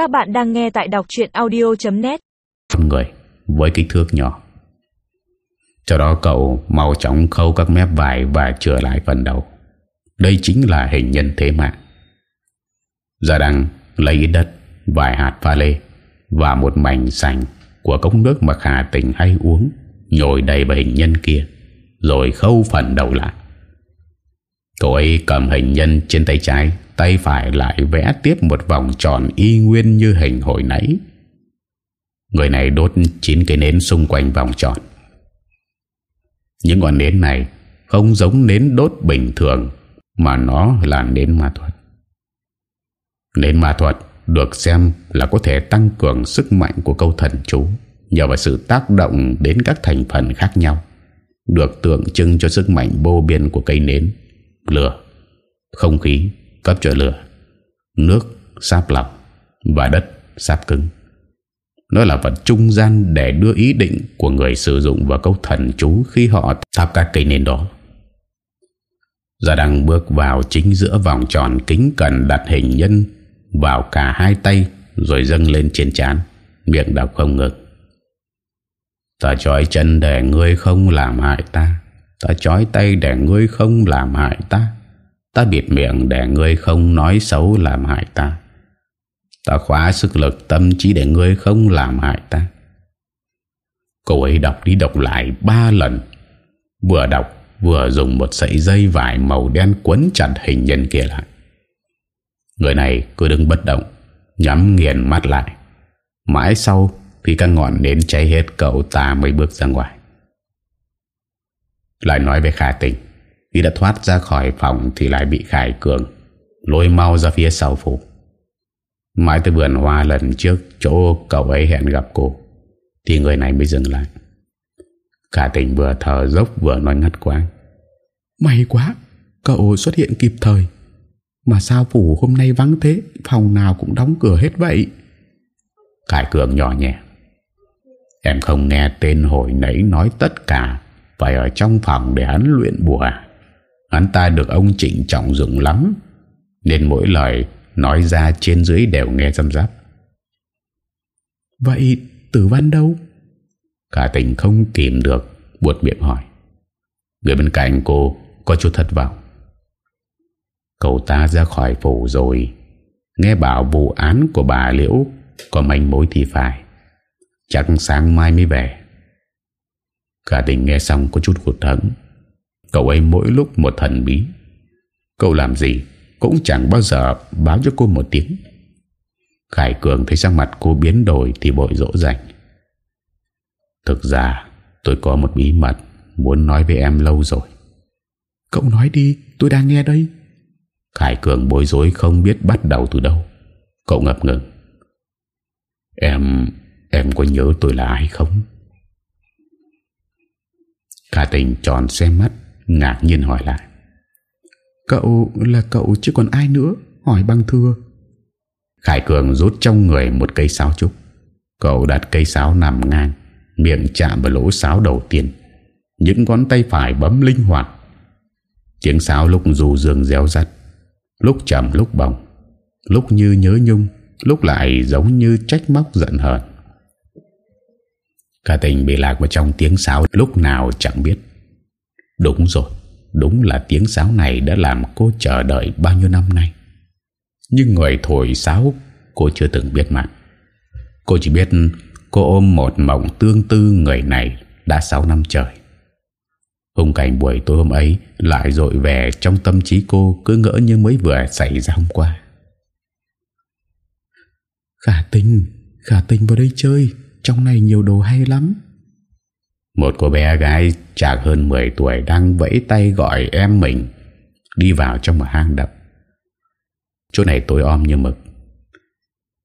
Các bạn đang nghe tại đọc chuyện audio.net Người với kích thước nhỏ. Sau đó cậu mau chóng khâu các mép vải và trở lại phần đầu. Đây chính là hình nhân thế mạng. Gia đăng lấy ít đất, vài hạt pha lê Và một mảnh sành của cốc nước mà Khả Tình hay uống Nhồi đầy vào hình nhân kia Rồi khâu phần đầu lại. Cậu ấy cầm hình nhân trên tay trái Tay phải lại vẽ tiếp một vòng tròn y nguyên như hình hồi nãy. Người này đốt 9 cây nến xung quanh vòng tròn. Những ngọn nến này Không giống nến đốt bình thường, Mà nó là nến ma thuật. Nến ma thuật được xem là có thể tăng cường sức mạnh của câu thần chú nhờ vào sự tác động đến các thành phần khác nhau, được tượng trưng cho sức mạnh vô biên của cây nến, lửa, không khí cấp cho lửa nước sáp lỏng và đất sáp cứng. Nó là vật trung gian để đưa ý định của người sử dụng vào câu thần chú khi họ thắp các cây nến đó. Gia Đăng bước vào chính giữa vòng tròn kính cần đặt hình nhân vào cả hai tay rồi dâng lên trên chán miệng đọc không ngừng. Ta trói chân để ngươi không làm hại ta. Ta trói tay để ngươi không làm hại ta. Ta bịt miệng để ngươi không nói xấu làm hại ta. Ta khóa sức lực tâm trí để ngươi không làm hại ta. Cô ấy đọc đi đọc lại ba lần. Vừa đọc, vừa dùng một sợi dây vải màu đen quấn chặt hình nhân kia lại. Người này cứ đứng bất động, Nhắm nghiền mắt lại. Mãi sau Khi các ngọn nến cháy hết, Cậu ta mới bước ra ngoài. Lại nói về Khả Tình. Khi đã thoát ra khỏi phòng Thì lại bị Khải Cường Lôi mau ra phía sau phủ. Mãi tới vườn hoa lần trước Chỗ cậu ấy hẹn gặp cô Thì người này mới dừng lại. Khả tình vừa thở dốc vừa nói ngắt quáng May quá Cậu xuất hiện kịp thời. Mà sao phủ hôm nay vắng thế Phòng nào cũng đóng cửa hết vậy? Khải Cường nhỏ nhẹ. Em không nghe tên hồi nãy nói tất cả Phải ở trong phòng để hắn luyện bùa Hắn ta được ông trịnh trọng dụng lắm Nên mỗi lời nói ra trên dưới đều nghe răm rắp. Vậy tử văn đâu? Cả tình không kìm được Buột miệng hỏi. Người bên cạnh cô có chút thất vọng. Cậu ta ra khỏi phủ rồi Nghe bảo vụ án của bà Liễu Có manh mối thì phải. Chắc sáng mai mới về. Cả tình nghe xong có chút hụt hẫng Cậu ấy mỗi lúc một thần bí. Cậu làm gì Cũng chẳng bao giờ báo cho cô một tiếng. Khải Cường thấy sang mặt cô biến đổi Thì bội dỗ dành Thực ra, tôi có một bí mật Muốn nói với em lâu rồi. Cậu nói đi, tôi đang nghe đây. Khải Cường bối rối không biết bắt đầu từ đâu. Cậu ngập ngừng. Em Em có nhớ tôi là ai không? Cả tình tròn xem mắt. Ngạc nhiên hỏi lại. Cậu là cậu chứ còn ai nữa? Hỏi bằng thưa. Khải Cường rút trong người một cây sáo trúc. Cậu đặt cây sáo nằm ngang, Miệng chạm vào lỗ sáo đầu tiên. Những ngón tay phải bấm linh hoạt. Tiếng sáo lúc dù dương réo rắt, Lúc chậm lúc bồng, Lúc như nhớ nhung, Lúc lại giống như trách móc giận hờn. Cả tình bị lạc vào trong tiếng sáo Lúc nào chẳng biết. Đúng rồi Đúng là tiếng sáo này đã làm cô chờ đợi bao nhiêu năm nay. Nhưng người thổi sáo Cô chưa từng biết mặt Cô chỉ biết Cô ôm một mộng tương tư người này Đã 6 năm trời. Hùng cảnh buổi tối hôm ấy Lại dội về trong tâm trí cô Cứ ngỡ như mới vừa xảy ra hôm qua. Khả tinh, Khả tinh vào đây chơi Trong này nhiều đồ hay lắm. Một cô bé gái chạc hơn 10 tuổi Đang vẫy tay gọi em mình, Đi vào trong một hang đập. Chỗ này tối om như mực.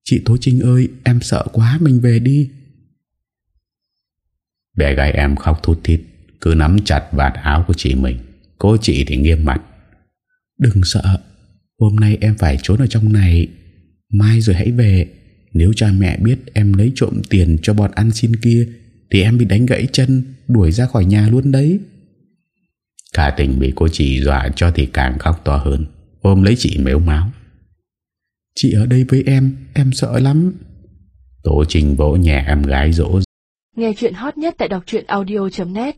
Chị Tố Trinh ơi, Em sợ quá, mình về đi. Bé gái em khóc thút thít, Cứ nắm chặt vạt áo của chị mình. Cô chị thì nghiêm mặt. Đừng sợ, Hôm nay em phải trốn ở trong này. Mai rồi hãy về. Nếu cha mẹ biết em lấy trộm tiền cho bọn ăn xin kia thì em bị đánh gãy chân, Đuổi ra khỏi nhà luôn đấy. Cả tình bị cô chị dọa cho thì càng khóc to hơn. Ôm lấy chị mếu máu. Chị ở đây với em Em sợ lắm. Tố trình vỗ nhẹ em gái dỗ Nghe chuyện hot nhất tại đọc audio.net